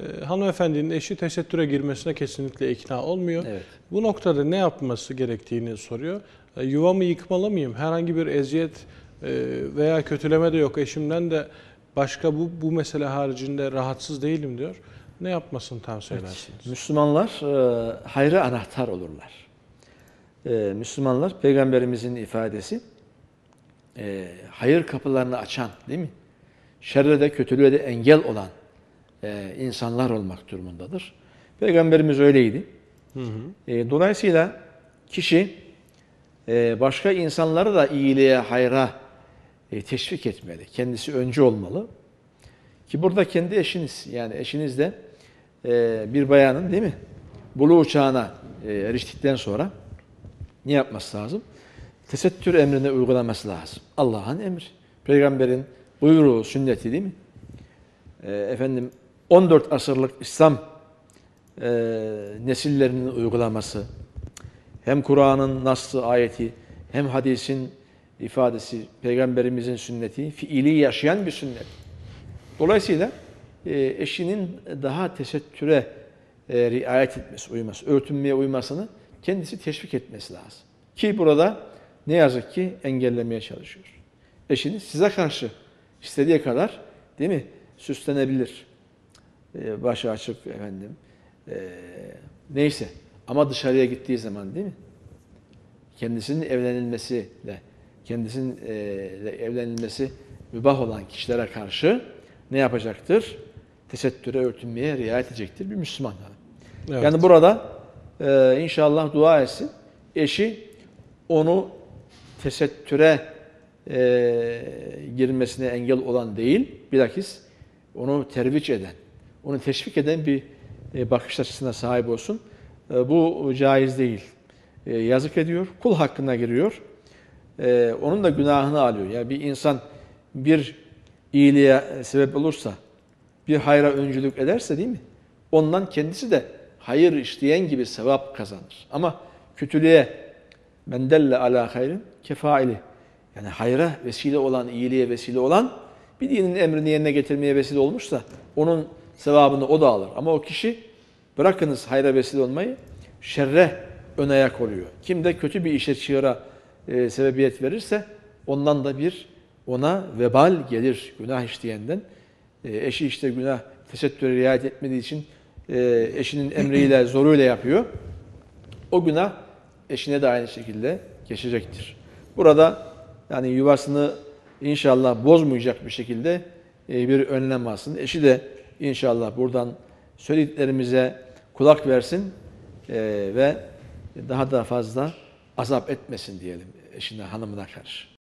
e, hanımefendinin eşi tesettüre girmesine kesinlikle ikna olmuyor. Evet. Bu noktada ne yapması gerektiğini soruyor. E, Yuvamı yıkmalı mıyım? Herhangi bir eziyet e, veya kötüleme de yok. Eşimden de başka bu, bu mesele haricinde rahatsız değilim diyor. Ne yapmasını tavsiye edersiniz? Müslümanlar e, hayra anahtar olurlar. E, Müslümanlar peygamberimizin ifadesi e, hayır kapılarını açan değil mi? Şerre de kötülüğe de engel olan e, insanlar olmak durumundadır. Peygamberimiz öyleydi. Hı hı. E, dolayısıyla kişi e, başka insanları da iyiliğe, hayra e, teşvik etmeli. Kendisi öncü olmalı. Ki burada kendi eşiniz, yani eşiniz de e, bir bayanın değil mi? Bulu uçağına e, eriştikten sonra ne yapması lazım? Tesettür emrini uygulaması lazım. Allah'ın emri. Peygamberin buyruğu, sünneti değil mi? E, efendim 14 asırlık İslam e, nesillerinin uygulaması, hem Kur'an'ın naslı ayeti, hem hadisin ifadesi, peygamberimizin sünneti, fiili yaşayan bir sünnet. Dolayısıyla e, eşinin daha tesettüre e, riayet etmesi, uyması, örtünmeye uymasını kendisi teşvik etmesi lazım. Ki burada ne yazık ki engellemeye çalışıyor. Eşiniz size karşı istediği kadar değil mi süslenebilir. E, başı açık efendim. E, neyse ama dışarıya gittiği zaman değil mi? Kendisinin evlenilmesiyle, kendisinin e, evlenilmesi mübah olan kişilere karşı ne yapacaktır? Tesettüre, örtünmeye riayet edecektir bir Müslüman. Evet. Yani burada e, inşallah dua etsin. Eşi onu tesettüre e, girmesine engel olan değil, bilakis onu terviç eden, onu teşvik eden bir e, bakış açısına sahip olsun. E, bu caiz değil. E, yazık ediyor, kul hakkına giriyor. Onun da günahını alıyor. Yani bir insan bir iyiliğe sebep olursa, bir hayra öncülük ederse değil mi? Ondan kendisi de hayır işleyen gibi sevap kazanır. Ama kötülüğe mendelle ala hayrin kefaili. Yani hayra vesile olan, iyiliğe vesile olan bir dinin emrini yerine getirmeye vesile olmuşsa onun sevabını o da alır. Ama o kişi bırakınız hayra vesile olmayı şerre ön ayak oluyor. Kim de kötü bir işe çığıra e, sebebiyet verirse ondan da bir ona vebal gelir günah işleyenden. E, eşi işte günah tesettüre riayet etmediği için e, eşinin emriyle, zoruyla yapıyor. O günah eşine de aynı şekilde geçecektir. Burada yani yuvasını inşallah bozmayacak bir şekilde e, bir önlem alsın. Eşi de inşallah buradan söylediklerimize kulak versin e, ve daha da fazla azap etmesin diyelim eşine, hanımına karşı.